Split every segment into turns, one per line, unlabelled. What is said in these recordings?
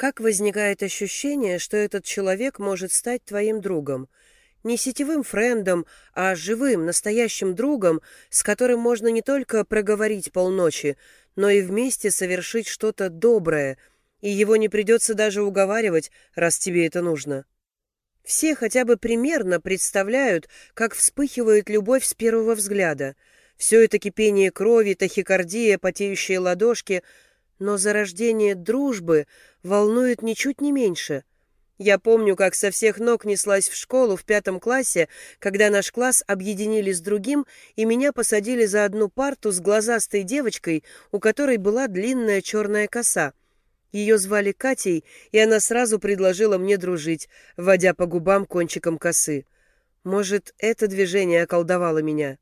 Как возникает ощущение, что этот человек может стать твоим другом? Не сетевым френдом, а живым, настоящим другом, с которым можно не только проговорить полночи, но и вместе совершить что-то доброе, и его не придется даже уговаривать, раз тебе это нужно. Все хотя бы примерно представляют, как вспыхивает любовь с первого взгляда. Все это кипение крови, тахикардия, потеющие ладошки, но зарождение дружбы волнует ничуть не меньше. Я помню, как со всех ног неслась в школу в пятом классе, когда наш класс объединили с другим, и меня посадили за одну парту с глазастой девочкой, у которой была длинная черная коса. Ее звали Катей, и она сразу предложила мне дружить, водя по губам кончиком косы. Может, это движение околдовало меня.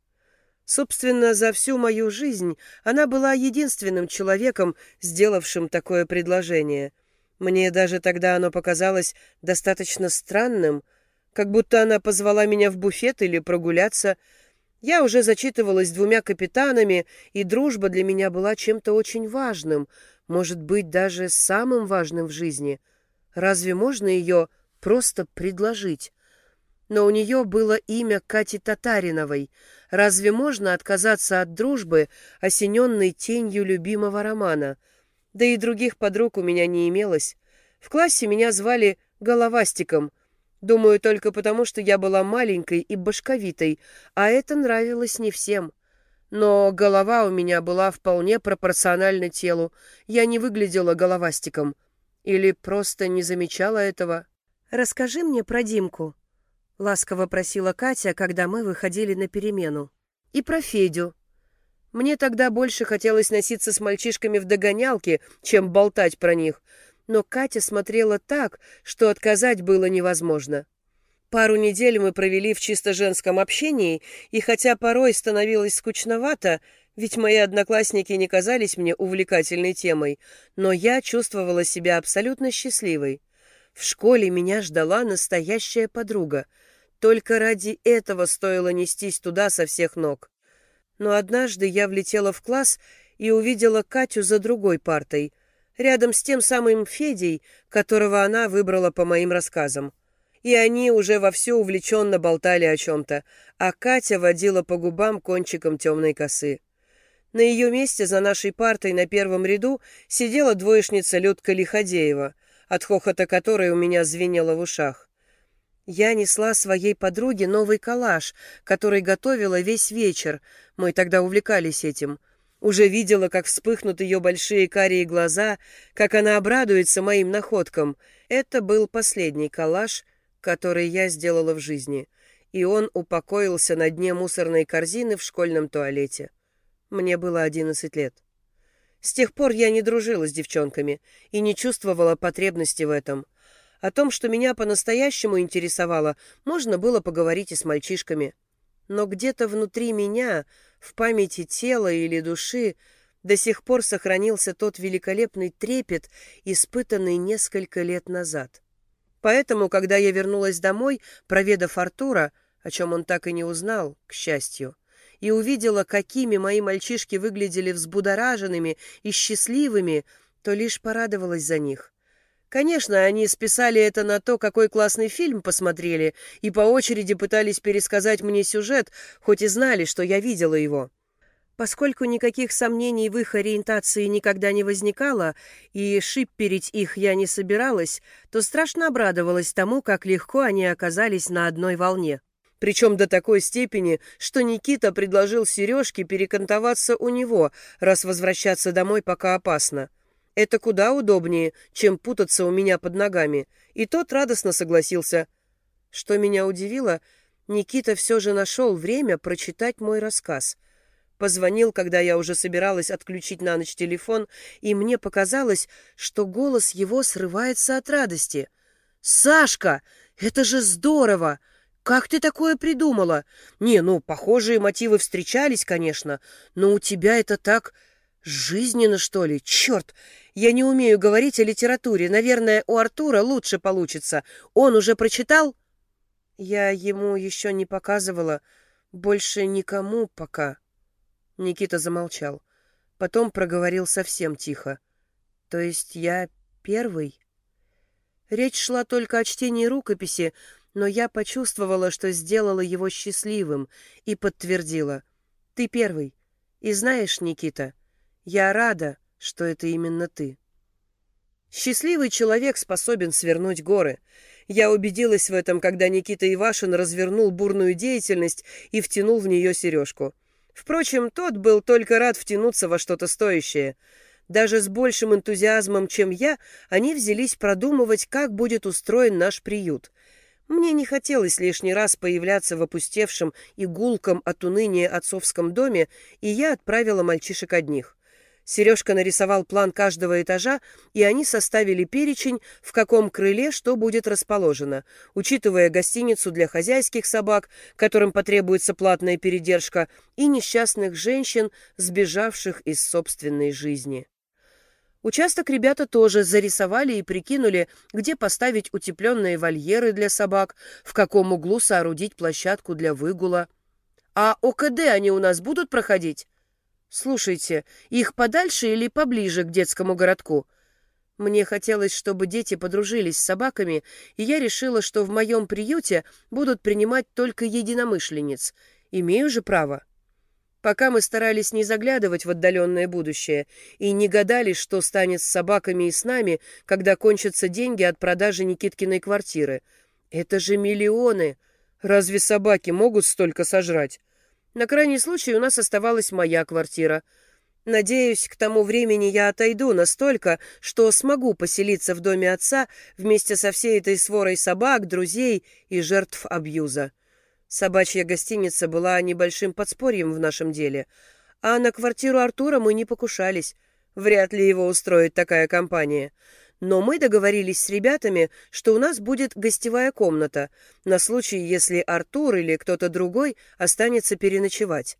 Собственно, за всю мою жизнь она была единственным человеком, сделавшим такое предложение — мне даже тогда оно показалось достаточно странным, как будто она позвала меня в буфет или прогуляться. Я уже зачитывалась двумя капитанами, и дружба для меня была чем-то очень важным, может быть, даже самым важным в жизни. Разве можно ее просто предложить? Но у нее было имя Кати Татариновой. Разве можно отказаться от дружбы, осененной тенью любимого романа — да и других подруг у меня не имелось. В классе меня звали Головастиком. Думаю, только потому, что я была маленькой и башковитой, а это нравилось не всем. Но голова у меня была вполне пропорциональна телу. Я не выглядела головастиком. Или просто не замечала этого. «Расскажи мне про Димку», — ласково просила Катя, когда мы выходили на перемену. «И про Федю. Мне тогда больше хотелось носиться с мальчишками в догонялке, чем болтать про них, но Катя смотрела так, что отказать было невозможно. Пару недель мы провели в чисто женском общении, и хотя порой становилось скучновато, ведь мои одноклассники не казались мне увлекательной темой, но я чувствовала себя абсолютно счастливой. В школе меня ждала настоящая подруга. Только ради этого стоило нестись туда со всех ног но однажды я влетела в класс и увидела Катю за другой партой, рядом с тем самым Федей, которого она выбрала по моим рассказам. И они уже вовсю увлеченно болтали о чем-то, а Катя водила по губам кончиком темной косы. На ее месте за нашей партой на первом ряду сидела двоечница Людка Лиходеева, от хохота которой у меня звенело в ушах. Я несла своей подруге новый коллаж, который готовила весь вечер. Мы тогда увлекались этим. Уже видела, как вспыхнут ее большие карие глаза, как она обрадуется моим находкам. Это был последний коллаж, который я сделала в жизни, и он упокоился на дне мусорной корзины в школьном туалете. Мне было одиннадцать лет. С тех пор я не дружила с девчонками и не чувствовала потребности в этом — о том, что меня по-настоящему интересовало, можно было поговорить и с мальчишками. Но где-то внутри меня, в памяти тела или души, до сих пор сохранился тот великолепный трепет, испытанный несколько лет назад. Поэтому, когда я вернулась домой, проведав Артура, о чем он так и не узнал, к счастью, и увидела, какими мои мальчишки выглядели взбудораженными и счастливыми, то лишь порадовалась за них. Конечно, они списали это на то, какой классный фильм посмотрели, и по очереди пытались пересказать мне сюжет, хоть и знали, что я видела его. Поскольку никаких сомнений в их ориентации никогда не возникало, и шипперить их я не собиралась, то страшно обрадовалась тому, как легко они оказались на одной волне. Причем до такой степени, что Никита предложил Сережке перекантоваться у него, раз возвращаться домой пока опасно. Это куда удобнее, чем путаться у меня под ногами. И тот радостно согласился. Что меня удивило, Никита все же нашел время прочитать мой рассказ. Позвонил, когда я уже собиралась отключить на ночь телефон, и мне показалось, что голос его срывается от радости. «Сашка, это же здорово! Как ты такое придумала? Не, ну, похожие мотивы встречались, конечно, но у тебя это так жизненно, что ли? Черт! Я не умею говорить о литературе. Наверное, у Артура лучше получится. Он уже прочитал? Я ему еще не показывала. Больше никому пока. Никита замолчал. Потом проговорил совсем тихо. То есть я первый? Речь шла только о чтении рукописи, но я почувствовала, что сделала его счастливым, и подтвердила. «Ты первый. И знаешь, Никита, я рада, что это именно ты». Счастливый человек способен свернуть горы. Я убедилась в этом, когда Никита Ивашин развернул бурную деятельность и втянул в нее сережку. Впрочем, тот был только рад втянуться во что-то стоящее. Даже с большим энтузиазмом, чем я, они взялись продумывать, как будет устроен наш приют. Мне не хотелось лишний раз появляться в опустевшем и гулком от уныния отцовском доме, и я отправила мальчишек одних. Сережка нарисовал план каждого этажа, и они составили перечень, в каком крыле что будет расположено, учитывая гостиницу для хозяйских собак, которым потребуется платная передержка, и несчастных женщин, сбежавших из собственной жизни. Участок ребята тоже зарисовали и прикинули, где поставить утепленные вольеры для собак, в каком углу соорудить площадку для выгула. «А ОКД они у нас будут проходить?» «Слушайте, их подальше или поближе к детскому городку?» Мне хотелось, чтобы дети подружились с собаками, и я решила, что в моем приюте будут принимать только единомышленниц. Имею же право. Пока мы старались не заглядывать в отдаленное будущее и не гадали, что станет с собаками и с нами, когда кончатся деньги от продажи Никиткиной квартиры. Это же миллионы! Разве собаки могут столько сожрать? На крайний случай у нас оставалась моя квартира. Надеюсь, к тому времени я отойду настолько, что смогу поселиться в доме отца вместе со всей этой сворой собак, друзей и жертв абьюза. Собачья гостиница была небольшим подспорьем в нашем деле, а на квартиру Артура мы не покушались. Вряд ли его устроит такая компания но мы договорились с ребятами, что у нас будет гостевая комната, на случай, если Артур или кто-то другой останется переночевать.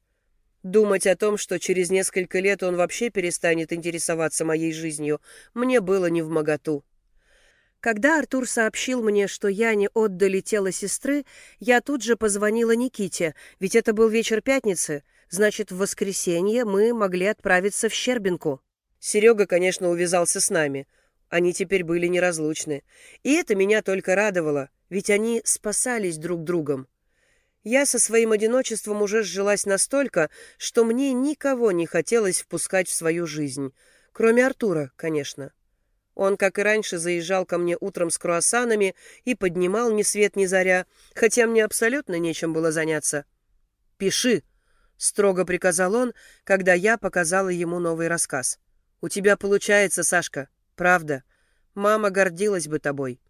Думать о том, что через несколько лет он вообще перестанет интересоваться моей жизнью, мне было не в моготу. Когда Артур сообщил мне, что Яне отдали тело сестры, я тут же позвонила Никите, ведь это был вечер пятницы, значит, в воскресенье мы могли отправиться в Щербинку. Серега, конечно, увязался с нами — они теперь были неразлучны. И это меня только радовало, ведь они спасались друг другом. Я со своим одиночеством уже сжилась настолько, что мне никого не хотелось впускать в свою жизнь. Кроме Артура, конечно. Он, как и раньше, заезжал ко мне утром с круассанами и поднимал ни свет ни заря, хотя мне абсолютно нечем было заняться. «Пиши», — строго приказал он, когда я показала ему новый рассказ. «У тебя получается, Сашка. Правда. Мама гордилась бы тобой.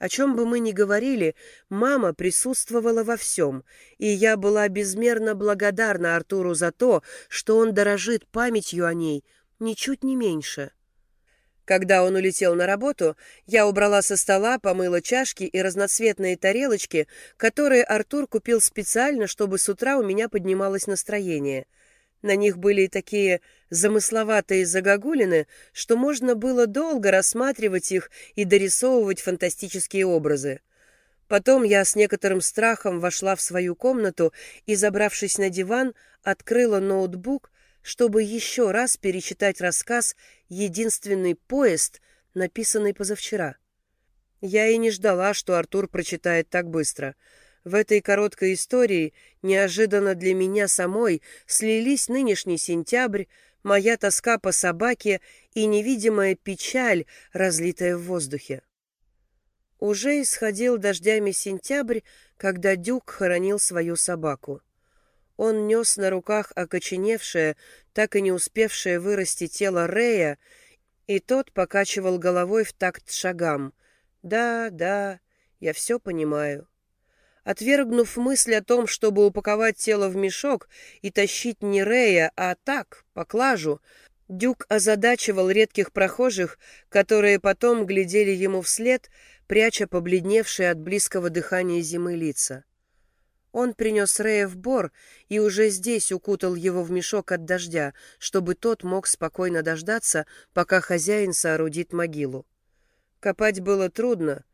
О чем бы мы ни говорили, мама присутствовала во всем, и я была безмерно благодарна Артуру за то, что он дорожит памятью о ней ничуть не меньше. Когда он улетел на работу, я убрала со стола, помыла чашки и разноцветные тарелочки, которые Артур купил специально, чтобы с утра у меня поднималось настроение — на них были такие замысловатые загогулины, что можно было долго рассматривать их и дорисовывать фантастические образы. Потом я с некоторым страхом вошла в свою комнату и, забравшись на диван, открыла ноутбук, чтобы еще раз перечитать рассказ «Единственный поезд», написанный позавчера. Я и не ждала, что Артур прочитает так быстро — в этой короткой истории неожиданно для меня самой слились нынешний сентябрь, моя тоска по собаке и невидимая печаль, разлитая в воздухе. Уже исходил дождями сентябрь, когда Дюк хоронил свою собаку. Он нес на руках окоченевшее, так и не успевшее вырасти тело Рея, и тот покачивал головой в такт шагам. «Да, да, я все понимаю». Отвергнув мысль о том, чтобы упаковать тело в мешок и тащить не Рея, а так, поклажу, Дюк озадачивал редких прохожих, которые потом глядели ему вслед, пряча побледневшие от близкого дыхания зимы лица. Он принес Рея в бор и уже здесь укутал его в мешок от дождя, чтобы тот мог спокойно дождаться, пока хозяин соорудит могилу. Копать было трудно,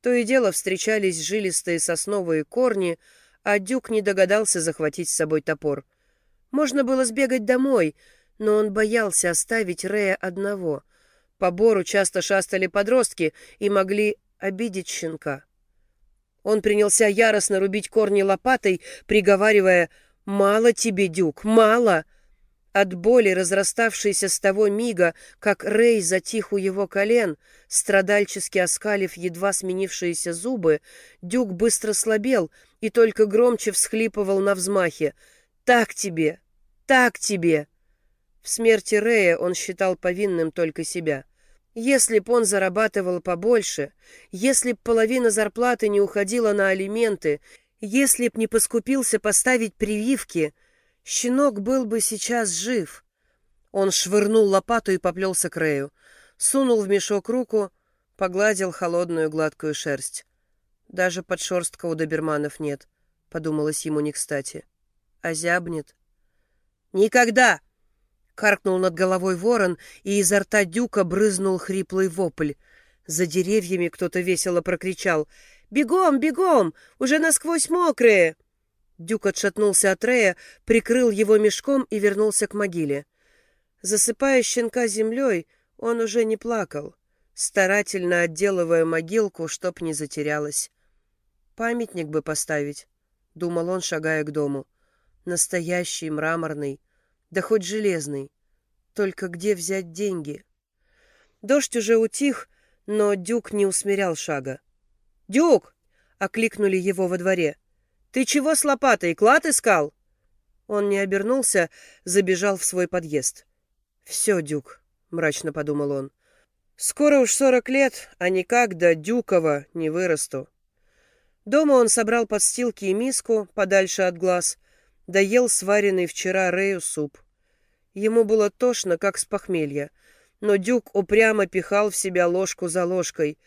то и дело встречались жилистые сосновые корни, а Дюк не догадался захватить с собой топор. Можно было сбегать домой, но он боялся оставить Рея одного. По бору часто шастали подростки и могли обидеть щенка. Он принялся яростно рубить корни лопатой, приговаривая «Мало тебе, Дюк, мало!» От боли, разраставшейся с того мига, как Рэй затих у его колен, страдальчески оскалив едва сменившиеся зубы, Дюк быстро слабел и только громче всхлипывал на взмахе. «Так тебе! Так тебе!» В смерти Рэя он считал повинным только себя. Если б он зарабатывал побольше, если б половина зарплаты не уходила на алименты, если б не поскупился поставить прививки, щенок был бы сейчас жив. Он швырнул лопату и поплелся к Рэю, сунул в мешок руку, погладил холодную гладкую шерсть. Даже подшерстка у доберманов нет, подумалось ему не кстати. А зябнет. «Никогда!» Каркнул над головой ворон, и изо рта дюка брызнул хриплый вопль. За деревьями кто-то весело прокричал «Бегом, бегом! Уже насквозь мокрые!» Дюк отшатнулся от Рея, прикрыл его мешком и вернулся к могиле. Засыпая щенка землей, он уже не плакал, старательно отделывая могилку, чтоб не затерялась. «Памятник бы поставить», — думал он, шагая к дому. «Настоящий, мраморный, да хоть железный. Только где взять деньги? Дождь уже утих, но Дюк не усмирял шага. «Дюк!» — окликнули его во дворе. «Ты чего с лопатой, клад искал?» Он не обернулся, забежал в свой подъезд. «Все, Дюк», — мрачно подумал он. «Скоро уж сорок лет, а никак до Дюкова не вырасту». Дома он собрал подстилки и миску подальше от глаз, доел сваренный вчера Рэю суп. Ему было тошно, как с похмелья, но Дюк упрямо пихал в себя ложку за ложкой.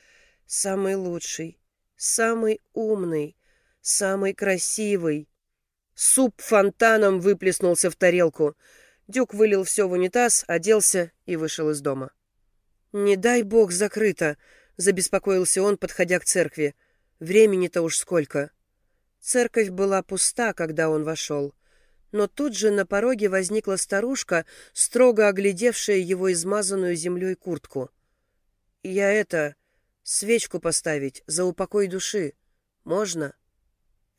Самый лучший, самый умный, самый красивый. Суп фонтаном выплеснулся в тарелку. Дюк вылил все в унитаз, оделся и вышел из дома. «Не дай бог закрыто», — забеспокоился он, подходя к церкви. «Времени-то уж сколько». Церковь была пуста, когда он вошел. Но тут же на пороге возникла старушка, строго оглядевшая его измазанную землей куртку. «Я это... свечку поставить за упокой души. Можно?»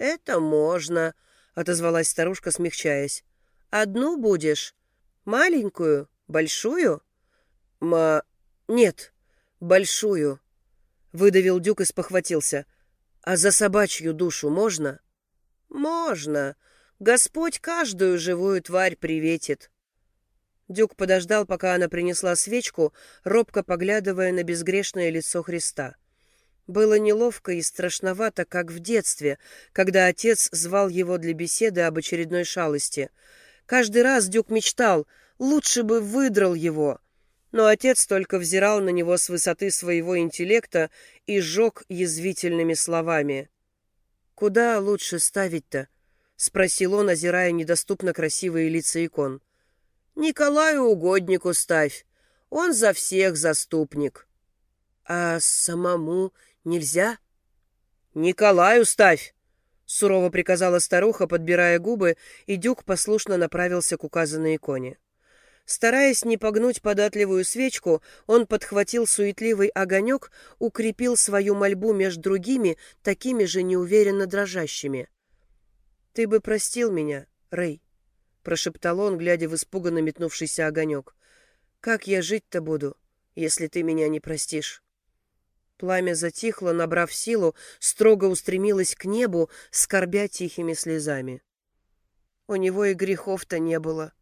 «Это можно», — отозвалась старушка, смягчаясь. «Одну будешь? Маленькую? Большую?» «Ма... нет, большую», — выдавил Дюк и спохватился. А за собачью душу можно? Можно. Господь каждую живую тварь приветит. Дюк подождал, пока она принесла свечку, робко поглядывая на безгрешное лицо Христа. Было неловко и страшновато, как в детстве, когда отец звал его для беседы об очередной шалости. Каждый раз Дюк мечтал, лучше бы выдрал его — но отец только взирал на него с высоты своего интеллекта и жег язвительными словами. «Куда лучше ставить-то?» — спросил он, озирая недоступно красивые лица икон. «Николаю Угоднику ставь. Он за всех заступник». «А самому нельзя?» «Николаю ставь!» — сурово приказала старуха, подбирая губы, и Дюк послушно направился к указанной иконе. Стараясь не погнуть податливую свечку, он подхватил суетливый огонек, укрепил свою мольбу между другими, такими же неуверенно дрожащими. «Ты бы простил меня, Рэй», — прошептал он, глядя в испуганно метнувшийся огонек. «Как я жить-то буду, если ты меня не простишь?» Пламя затихло, набрав силу, строго устремилось к небу, скорбя тихими слезами. У него и грехов-то не было,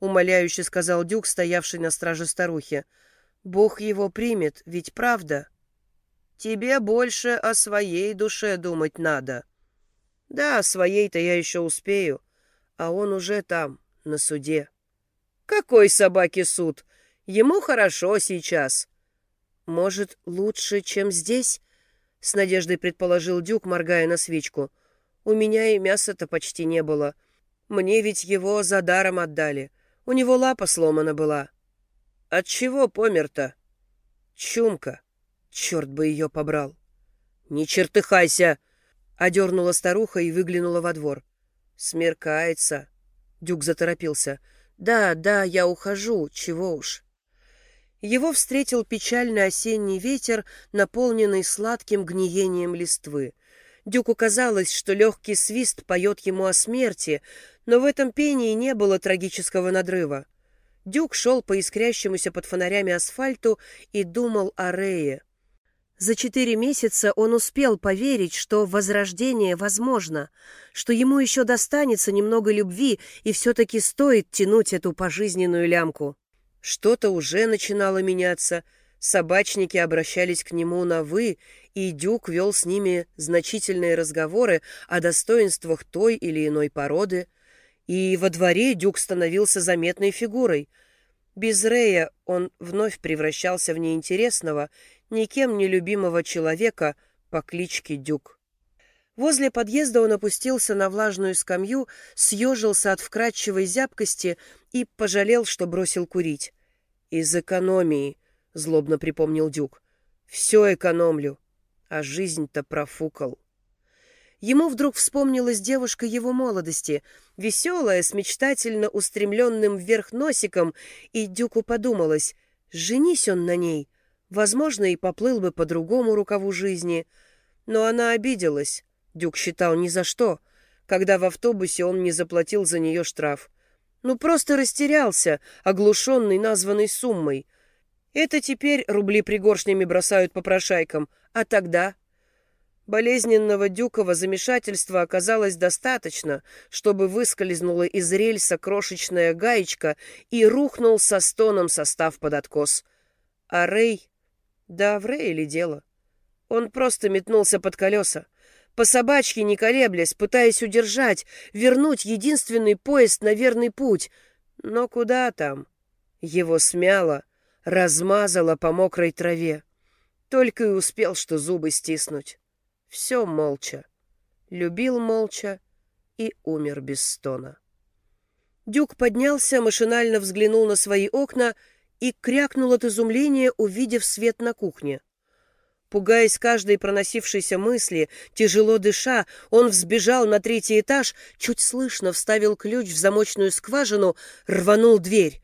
умоляюще сказал Дюк, стоявший на страже старухи. Бог его примет, ведь правда? Тебе больше о своей душе думать надо. Да, о своей-то я еще успею, а он уже там, на суде. Какой собаке суд? Ему хорошо сейчас. Может, лучше, чем здесь? С надеждой предположил Дюк, моргая на свечку. У меня и мяса-то почти не было. Мне ведь его за даром отдали. У него лапа сломана была. От чего помер-то? Чумка. Черт бы ее побрал. Не чертыхайся! Одернула старуха и выглянула во двор. Смеркается. Дюк заторопился. Да, да, я ухожу, чего уж. Его встретил печальный осенний ветер, наполненный сладким гниением листвы. Дюку казалось, что легкий свист поет ему о смерти, но в этом пении не было трагического надрыва. Дюк шел по искрящемуся под фонарями асфальту и думал о Рее. За четыре месяца он успел поверить, что возрождение возможно, что ему еще достанется немного любви и все-таки стоит тянуть эту пожизненную лямку. Что-то уже начинало меняться, собачники обращались к нему на «вы», и Дюк вел с ними значительные разговоры о достоинствах той или иной породы, и во дворе Дюк становился заметной фигурой. Без Рея он вновь превращался в неинтересного, никем не любимого человека по кличке Дюк. Возле подъезда он опустился на влажную скамью, съежился от вкрадчивой зябкости и пожалел, что бросил курить. «Из экономии», — злобно припомнил Дюк. «Все экономлю, а жизнь-то профукал». Ему вдруг вспомнилась девушка его молодости, веселая, с мечтательно устремленным вверх носиком, и Дюку подумалось, женись он на ней, возможно, и поплыл бы по другому рукаву жизни. Но она обиделась, Дюк считал ни за что, когда в автобусе он не заплатил за нее штраф. Ну, просто растерялся, оглушенный названной суммой. Это теперь рубли пригоршнями бросают по прошайкам, а тогда... Болезненного дюкова замешательства оказалось достаточно, чтобы выскользнула из рельса крошечная гаечка и рухнул со стоном состав под откос. А Рэй... Да, в Рэй ли дело? Он просто метнулся под колеса по собачьи не колеблясь, пытаясь удержать, вернуть единственный поезд на верный путь. Но куда там? Его смяло, размазало по мокрой траве. Только и успел, что зубы стиснуть. Все молча. Любил молча и умер без стона. Дюк поднялся, машинально взглянул на свои окна и крякнул от изумления, увидев свет на кухне. Пугаясь каждой проносившейся мысли, тяжело дыша, он взбежал на третий этаж, чуть слышно вставил ключ в замочную скважину, рванул дверь.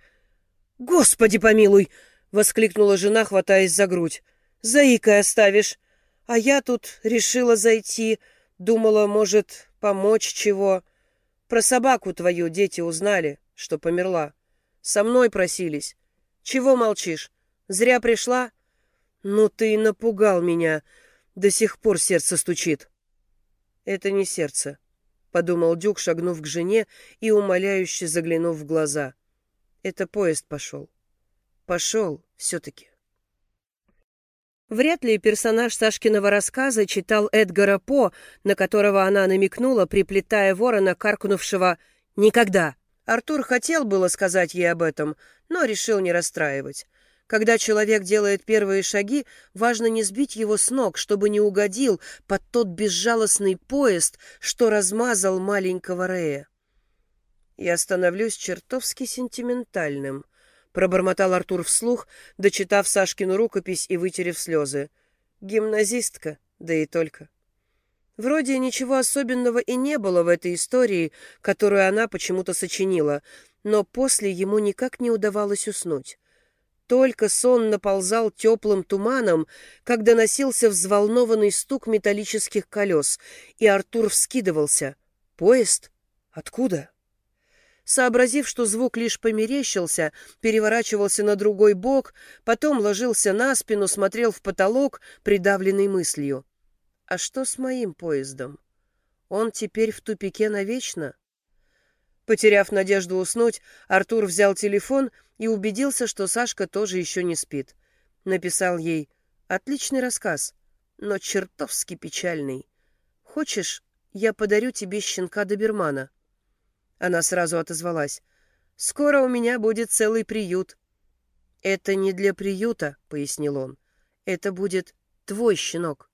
«Господи помилуй!» — воскликнула жена, хватаясь за грудь. «Заикой оставишь. А я тут решила зайти. Думала, может, помочь чего. Про собаку твою дети узнали, что померла. Со мной просились. Чего молчишь? Зря пришла?» «Ну ты напугал меня. До сих пор сердце стучит». «Это не сердце», — подумал Дюк, шагнув к жене и умоляюще заглянув в глаза. «Это поезд пошел. Пошел все-таки». Вряд ли персонаж Сашкиного рассказа читал Эдгара По, на которого она намекнула, приплетая ворона, каркнувшего «Никогда». Артур хотел было сказать ей об этом, но решил не расстраивать. Когда человек делает первые шаги, важно не сбить его с ног, чтобы не угодил под тот безжалостный поезд, что размазал маленького Рея. «Я становлюсь чертовски сентиментальным», — пробормотал Артур вслух, дочитав Сашкину рукопись и вытерев слезы. «Гимназистка, да и только». Вроде ничего особенного и не было в этой истории, которую она почему-то сочинила, но после ему никак не удавалось уснуть. Только сон наползал теплым туманом, когда носился взволнованный стук металлических колес, и Артур вскидывался. «Поезд? Откуда?» Сообразив, что звук лишь померещился, переворачивался на другой бок, потом ложился на спину, смотрел в потолок, придавленный мыслью. «А что с моим поездом? Он теперь в тупике навечно?» Потеряв надежду уснуть, Артур взял телефон и убедился, что Сашка тоже еще не спит. Написал ей «Отличный рассказ, но чертовски печальный. Хочешь, я подарю тебе щенка добермана?» Она сразу отозвалась. «Скоро у меня будет целый приют». «Это не для приюта», — пояснил он. «Это будет твой щенок».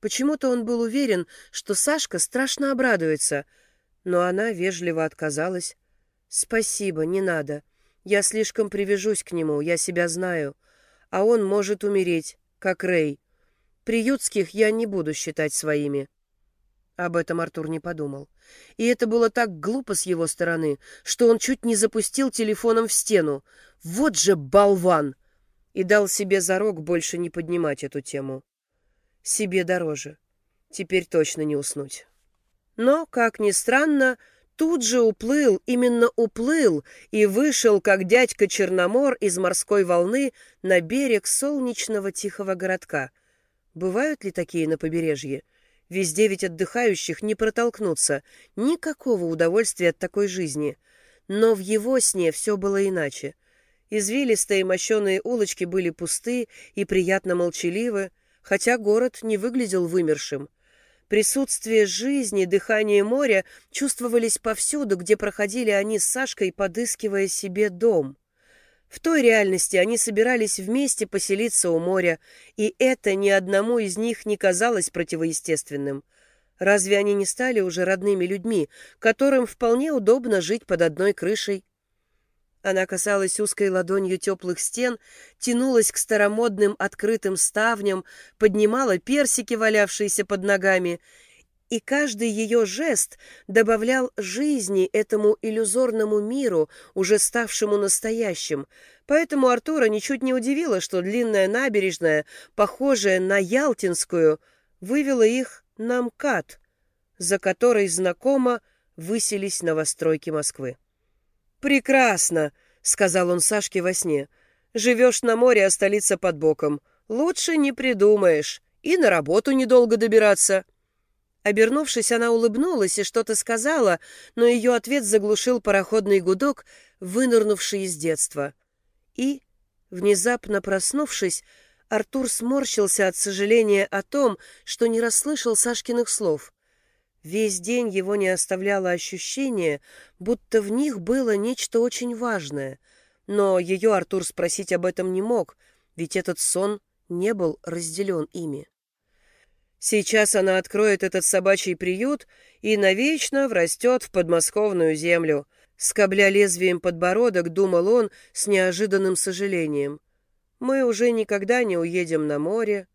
Почему-то он был уверен, что Сашка страшно обрадуется — но она вежливо отказалась. «Спасибо, не надо. Я слишком привяжусь к нему, я себя знаю. А он может умереть, как Рэй. Приютских я не буду считать своими». Об этом Артур не подумал. И это было так глупо с его стороны, что он чуть не запустил телефоном в стену. Вот же болван! и дал себе зарок больше не поднимать эту тему. Себе дороже. Теперь точно не уснуть. Но, как ни странно, тут же уплыл, именно уплыл, и вышел, как дядька Черномор из морской волны, на берег солнечного тихого городка. Бывают ли такие на побережье? Везде ведь отдыхающих не протолкнуться, никакого удовольствия от такой жизни. Но в его сне все было иначе. Извилистые мощеные улочки были пусты и приятно молчаливы, хотя город не выглядел вымершим. Присутствие жизни, дыхание моря чувствовались повсюду, где проходили они с Сашкой, подыскивая себе дом. В той реальности они собирались вместе поселиться у моря, и это ни одному из них не казалось противоестественным. Разве они не стали уже родными людьми, которым вполне удобно жить под одной крышей? Она касалась узкой ладонью теплых стен, тянулась к старомодным открытым ставням, поднимала персики, валявшиеся под ногами и каждый ее жест добавлял жизни этому иллюзорному миру, уже ставшему настоящим. Поэтому Артура ничуть не удивило, что длинная набережная, похожая на Ялтинскую, вывела их на МКАД, за которой знакомо высились новостройки Москвы. «Прекрасно!» — сказал он Сашке во сне. «Живешь на море, а столица под боком. Лучше не придумаешь. И на работу недолго добираться». Обернувшись, она улыбнулась и что-то сказала, но ее ответ заглушил пароходный гудок, вынырнувший из детства. И, внезапно проснувшись, Артур сморщился от сожаления о том, что не расслышал Сашкиных слов. Весь день его не оставляло ощущение, будто в них было нечто очень важное, но ее Артур спросить об этом не мог, ведь этот сон не был разделен ими. Сейчас она откроет этот собачий приют и навечно врастет в подмосковную землю. Скобля лезвием подбородок, думал он с неожиданным сожалением. Мы уже никогда не уедем на море.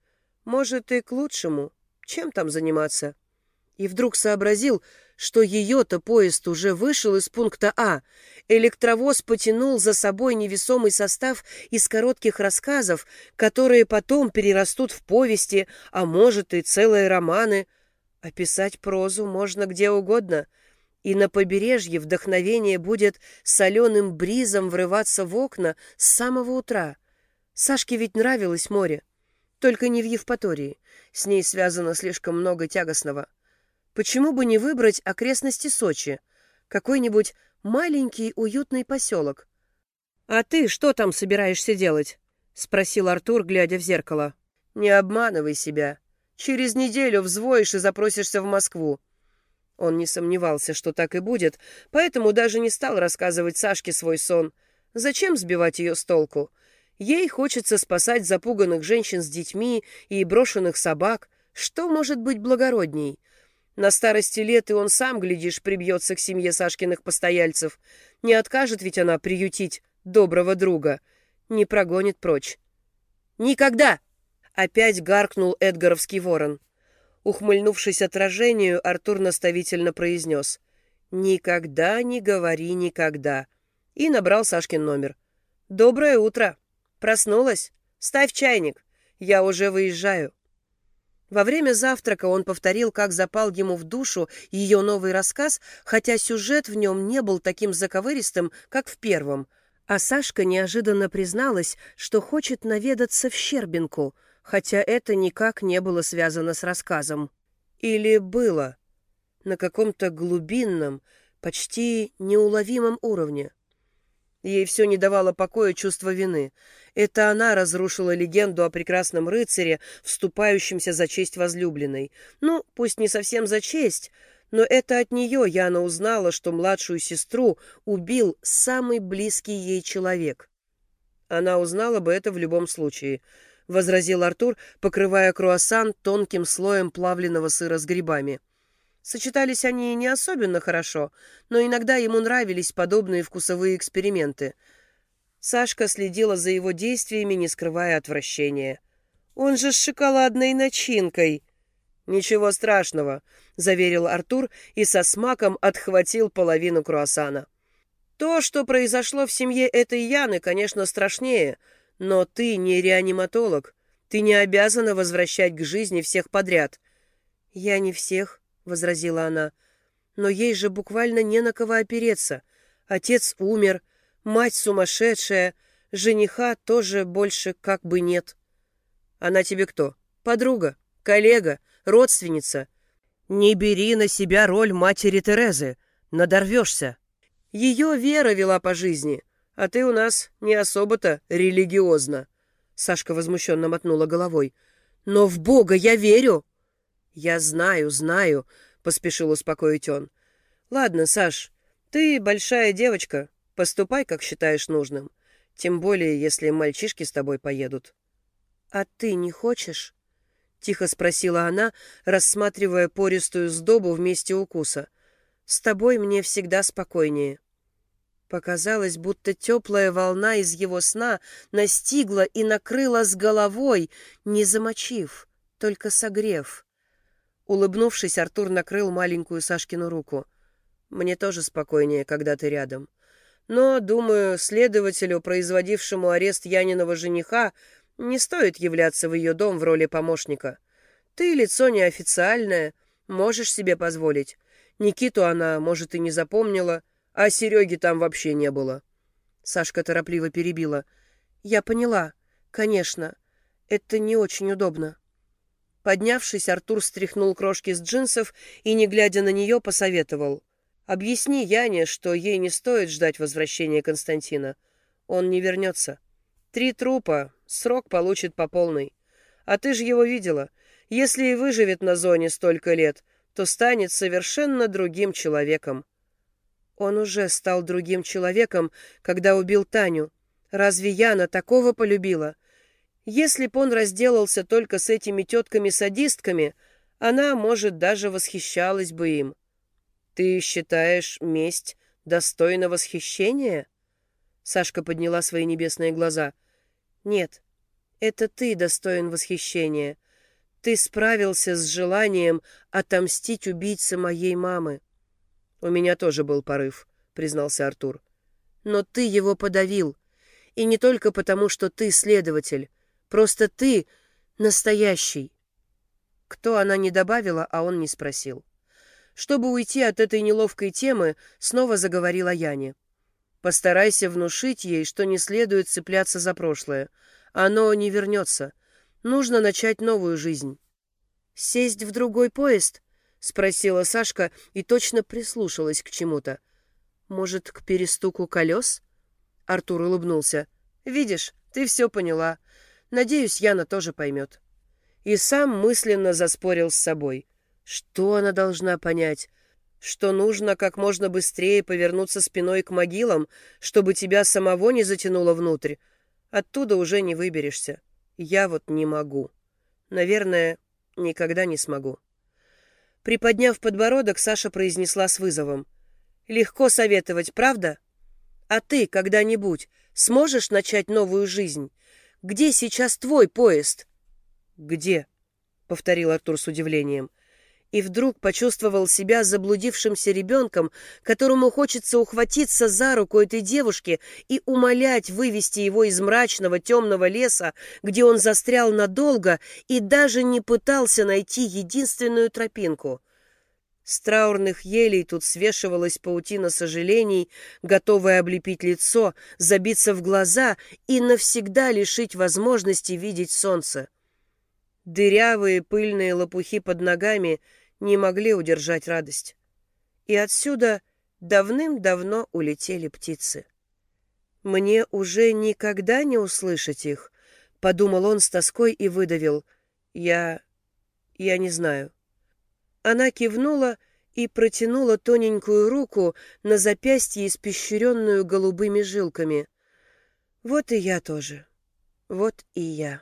Может, и к лучшему. Чем там заниматься? И вдруг сообразил, что ее-то поезд уже вышел из пункта А. Электровоз потянул за собой невесомый состав из коротких рассказов, которые потом перерастут в повести, а может и целые романы. Описать прозу можно где угодно. И на побережье вдохновение будет соленым бризом врываться в окна с самого утра. Сашке ведь нравилось море. Только не в Евпатории. С ней связано слишком много тягостного. Почему бы не выбрать окрестности Сочи? Какой-нибудь маленький уютный поселок. «А ты что там собираешься делать?» — спросил Артур, глядя в зеркало. «Не обманывай себя. Через неделю взвоишь и запросишься в Москву». Он не сомневался, что так и будет, поэтому даже не стал рассказывать Сашке свой сон. Зачем сбивать ее с толку? Ей хочется спасать запуганных женщин с детьми и брошенных собак. Что может быть благородней? На старости лет и он сам, глядишь, прибьется к семье Сашкиных постояльцев. Не откажет ведь она приютить доброго друга. Не прогонит прочь. «Никогда!» — опять гаркнул Эдгаровский ворон. Ухмыльнувшись отражению, Артур наставительно произнес. «Никогда не говори никогда». И набрал Сашкин номер. «Доброе утро. Проснулась? Ставь чайник. Я уже выезжаю». Во время завтрака он повторил, как запал ему в душу ее новый рассказ, хотя сюжет в нем не был таким заковыристым, как в первом. А Сашка неожиданно призналась, что хочет наведаться в Щербинку, хотя это никак не было связано с рассказом. Или было на каком-то глубинном, почти неуловимом уровне. Ей все не давало покоя чувство вины. Это она разрушила легенду о прекрасном рыцаре, вступающемся за честь возлюбленной. Ну, пусть не совсем за честь, но это от нее Яна узнала, что младшую сестру убил самый близкий ей человек. Она узнала бы это в любом случае, — возразил Артур, покрывая круассан тонким слоем плавленного сыра с грибами. — Сочетались они не особенно хорошо, но иногда ему нравились подобные вкусовые эксперименты. Сашка следила за его действиями, не скрывая отвращения. «Он же с шоколадной начинкой!» «Ничего страшного», — заверил Артур и со смаком отхватил половину круассана. «То, что произошло в семье этой Яны, конечно, страшнее, Но ты не реаниматолог. Ты не обязана возвращать к жизни всех подряд.
Я не всех, возразила она. Но ей же буквально не на кого опереться. Отец умер, мать сумасшедшая, жениха тоже больше как бы нет.
Она тебе кто? Подруга, коллега, родственница? Не бери на себя роль матери Терезы, надорвешься. Ее вера вела по жизни, а ты у нас не особо-то религиозно. Сашка возмущенно мотнула головой. Но в Бога я верю. Я знаю, знаю, поспешил успокоить он. Ладно, Саш, ты большая девочка, поступай, как считаешь нужным. Тем более, если мальчишки с тобой поедут.
А ты не хочешь?
Тихо спросила она, рассматривая пористую сдобу вместе укуса. С тобой мне всегда спокойнее.
Показалось, будто теплая волна из его сна настигла и накрыла с головой, не замочив, только согрев. Улыбнувшись, Артур накрыл маленькую Сашкину руку.
«Мне тоже спокойнее, когда ты рядом. Но, думаю, следователю, производившему арест Яниного жениха, не стоит являться в ее дом в роли помощника. Ты лицо неофициальное, можешь себе позволить. Никиту она, может, и не запомнила, а Сереги там вообще не было».
Сашка торопливо перебила. «Я поняла. Конечно. Это не очень удобно».
Поднявшись, Артур стряхнул крошки с джинсов и, не глядя на нее, посоветовал. «Объясни Яне, что ей не стоит ждать возвращения Константина. Он не вернется. Три трупа, срок получит по полной. А ты же его видела. Если и выживет на зоне столько лет, то станет совершенно другим человеком».
Он уже стал другим человеком, когда убил Таню. Разве Яна такого полюбила? Если б он разделался только с этими тетками-садистками, она, может, даже восхищалась бы им. Ты считаешь месть достойна восхищения? Сашка подняла свои небесные глаза. Нет, это ты достоин восхищения. Ты справился с желанием отомстить убийце моей мамы.
У меня тоже был порыв, признался Артур.
Но ты его подавил. И не только потому, что ты следователь. Просто ты настоящий. Кто она не добавила, а он не спросил. Чтобы уйти от этой неловкой темы, снова заговорила Яне. Постарайся внушить ей, что не следует цепляться за прошлое. Оно не вернется. Нужно начать новую жизнь. Сесть в другой поезд? Спросила Сашка и точно прислушалась к чему-то. Может, к перестуку колес? Артур улыбнулся. Видишь, ты все поняла. Надеюсь, Яна тоже поймет. И сам мысленно заспорил с собой. Что она должна понять? Что нужно как можно быстрее повернуться спиной к могилам, чтобы тебя самого не затянуло внутрь. Оттуда уже не выберешься. Я вот не могу. Наверное, никогда не смогу. Приподняв подбородок, Саша произнесла с вызовом. «Легко советовать, правда? А ты когда-нибудь сможешь начать новую жизнь? Где сейчас твой поезд?» «Где?» — повторил Артур с удивлением. И вдруг почувствовал себя заблудившимся ребенком, которому хочется ухватиться за руку этой девушки и умолять вывести его из мрачного темного леса, где он застрял надолго и даже не пытался найти единственную тропинку — с траурных елей тут свешивалась паутина сожалений, готовая облепить лицо, забиться в глаза и навсегда лишить возможности видеть солнце. Дырявые пыльные лопухи под ногами не могли удержать радость. И отсюда давным-давно улетели птицы. «Мне уже никогда не услышать их», — подумал он с тоской и выдавил. «Я... я не знаю». Она кивнула и протянула тоненькую руку на запястье, испещренную голубыми жилками. «Вот и я тоже. Вот и я».